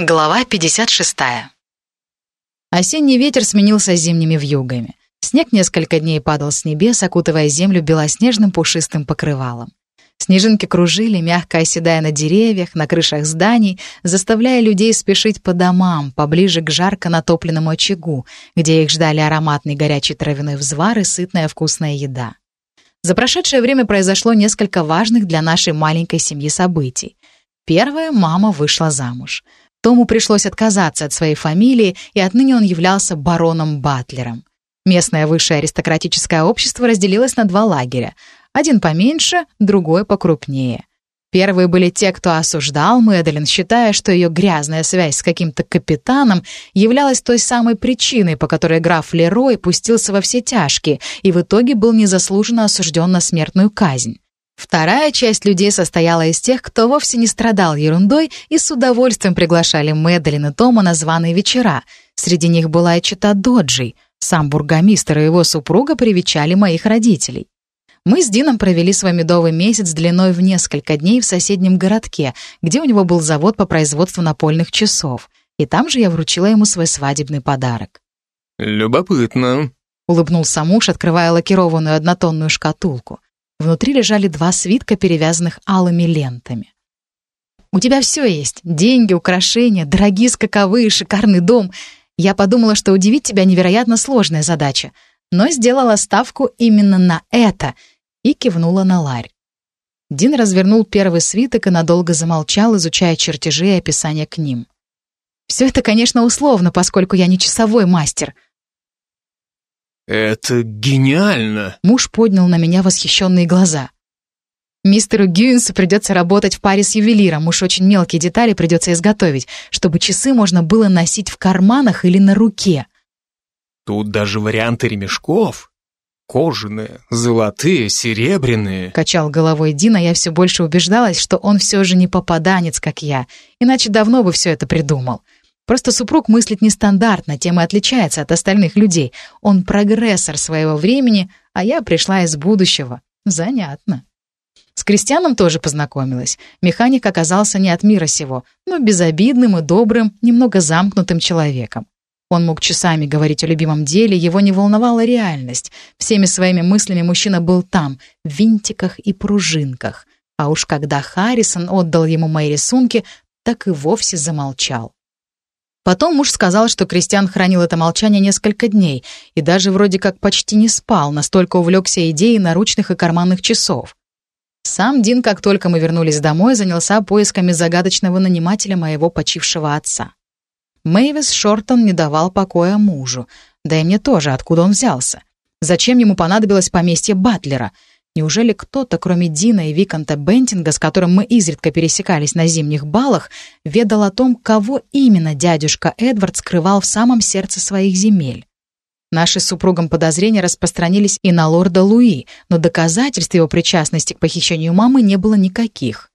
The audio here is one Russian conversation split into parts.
Глава 56. Осенний ветер сменился зимними вьюгами. Снег несколько дней падал с небес, окутывая землю белоснежным пушистым покрывалом. Снежинки кружили, мягко оседая на деревьях, на крышах зданий, заставляя людей спешить по домам, поближе к жарко натопленному очагу, где их ждали ароматный горячий травяной взвар и сытная вкусная еда. За прошедшее время произошло несколько важных для нашей маленькой семьи событий. Первое — мама вышла замуж. Тому пришлось отказаться от своей фамилии, и отныне он являлся бароном Батлером. Местное высшее аристократическое общество разделилось на два лагеря. Один поменьше, другой покрупнее. Первые были те, кто осуждал Мэдалин, считая, что ее грязная связь с каким-то капитаном являлась той самой причиной, по которой граф Лерой пустился во все тяжкие и в итоге был незаслуженно осужден на смертную казнь. Вторая часть людей состояла из тех, кто вовсе не страдал ерундой и с удовольствием приглашали Мэдалин и Тома на званые вечера. Среди них была и чита Доджи. Сам бургомистр и его супруга привечали моих родителей. Мы с Дином провели свой медовый месяц длиной в несколько дней в соседнем городке, где у него был завод по производству напольных часов. И там же я вручила ему свой свадебный подарок. «Любопытно», — улыбнулся муж, открывая лакированную однотонную шкатулку. Внутри лежали два свитка, перевязанных алыми лентами. «У тебя все есть. Деньги, украшения, дорогие скаковые, шикарный дом. Я подумала, что удивить тебя невероятно сложная задача, но сделала ставку именно на это» и кивнула на ларь. Дин развернул первый свиток и надолго замолчал, изучая чертежи и описания к ним. «Все это, конечно, условно, поскольку я не часовой мастер», «Это гениально!» Муж поднял на меня восхищенные глаза. Мистеру Гюинсу придется работать в паре с ювелиром, уж очень мелкие детали придется изготовить, чтобы часы можно было носить в карманах или на руке. Тут даже варианты ремешков. Кожаные, золотые, серебряные. Качал головой Дина, я все больше убеждалась, что он все же не попаданец, как я, иначе давно бы все это придумал. Просто супруг мыслит нестандартно, тем и отличается от остальных людей. Он прогрессор своего времени, а я пришла из будущего. Занятно. С Кристианом тоже познакомилась. Механик оказался не от мира сего, но безобидным и добрым, немного замкнутым человеком. Он мог часами говорить о любимом деле, его не волновала реальность. Всеми своими мыслями мужчина был там, в винтиках и пружинках. А уж когда Харрисон отдал ему мои рисунки, так и вовсе замолчал. Потом муж сказал, что Кристиан хранил это молчание несколько дней и даже вроде как почти не спал, настолько увлекся идеей наручных и карманных часов. Сам Дин, как только мы вернулись домой, занялся поисками загадочного нанимателя моего почившего отца. Мэйвис Шортон не давал покоя мужу, да и мне тоже, откуда он взялся. Зачем ему понадобилось поместье Батлера — Неужели кто-то, кроме Дина и Виконта Бентинга, с которым мы изредка пересекались на зимних балах, ведал о том, кого именно дядюшка Эдвард скрывал в самом сердце своих земель? Наши с супругом подозрения распространились и на лорда Луи, но доказательств его причастности к похищению мамы не было никаких.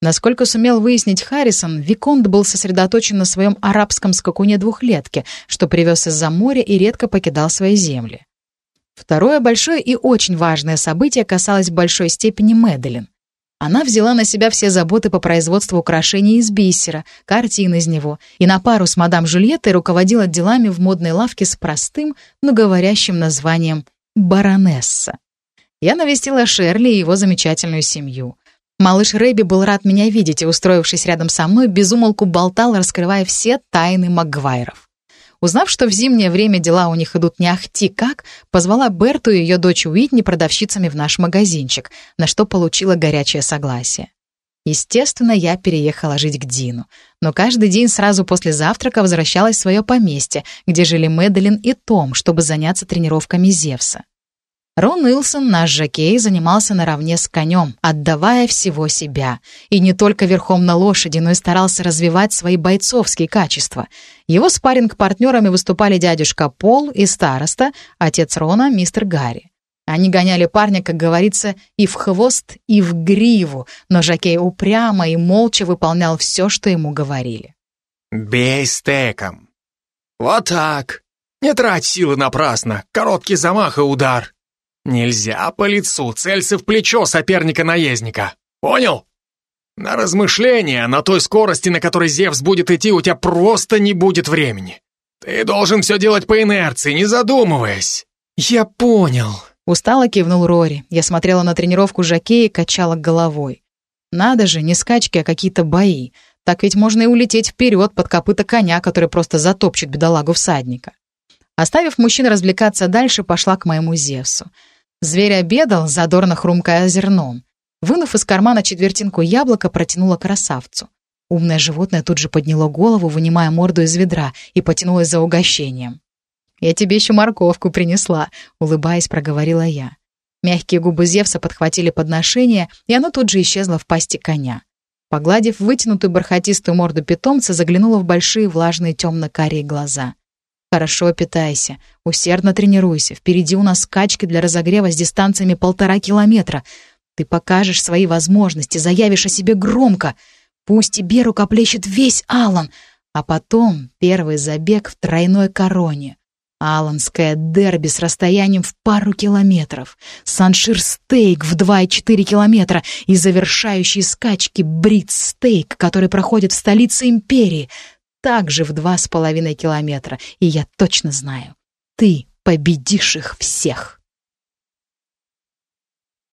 Насколько сумел выяснить Харрисон, Виконт был сосредоточен на своем арабском скакуне-двухлетке, что привез из-за моря и редко покидал свои земли. Второе большое и очень важное событие касалось в большой степени Мэдалин. Она взяла на себя все заботы по производству украшений из бисера, картин из него, и на пару с мадам Жюльеттой руководила делами в модной лавке с простым, но говорящим названием «Баронесса». Я навестила Шерли и его замечательную семью. Малыш Рэби был рад меня видеть и, устроившись рядом со мной, безумолку болтал, раскрывая все тайны Магуайров. Узнав, что в зимнее время дела у них идут не ахти как, позвала Берту и ее дочь Уитни продавщицами в наш магазинчик, на что получила горячее согласие. Естественно, я переехала жить к Дину, но каждый день сразу после завтрака возвращалась в свое поместье, где жили Мэдалин и Том, чтобы заняться тренировками Зевса. Рон Уилсон, наш жокей, занимался наравне с конем, отдавая всего себя. И не только верхом на лошади, но и старался развивать свои бойцовские качества. Его спарринг-партнерами выступали дядюшка Пол и староста, отец Рона, мистер Гарри. Они гоняли парня, как говорится, и в хвост, и в гриву, но Жакей упрямо и молча выполнял все, что ему говорили. «Бей стеком!» «Вот так! Не трать силы напрасно! Короткий замах и удар!» Нельзя по лицу, целься в плечо соперника-наездника. Понял? На размышления, на той скорости, на которой Зевс будет идти, у тебя просто не будет времени. Ты должен все делать по инерции, не задумываясь. Я понял. Устало кивнул Рори. Я смотрела на тренировку Жаке и качала головой. Надо же, не скачки, а какие-то бои. Так ведь можно и улететь вперед под копыта коня, который просто затопчет бедолагу всадника. Оставив мужчин развлекаться дальше, пошла к моему Зевсу. Зверь обедал, задорно хрумкая зерном. Вынув из кармана четвертинку яблока, протянула красавцу. Умное животное тут же подняло голову, вынимая морду из ведра, и потянулось за угощением. «Я тебе еще морковку принесла», — улыбаясь, проговорила я. Мягкие губы Зевса подхватили подношение, и оно тут же исчезло в пасти коня. Погладив вытянутую бархатистую морду питомца, заглянула в большие влажные темно-карие глаза. «Хорошо питайся, усердно тренируйся. Впереди у нас скачки для разогрева с дистанциями полтора километра. Ты покажешь свои возможности, заявишь о себе громко. Пусть тебе рукоплещет весь Алан, а потом первый забег в тройной короне. Аланское дерби с расстоянием в пару километров, Саншир-стейк в 2,4 километра и завершающие скачки Брит-стейк, который проходит в столице империи, также в 2,5 километра. И я точно знаю, ты победишь их всех.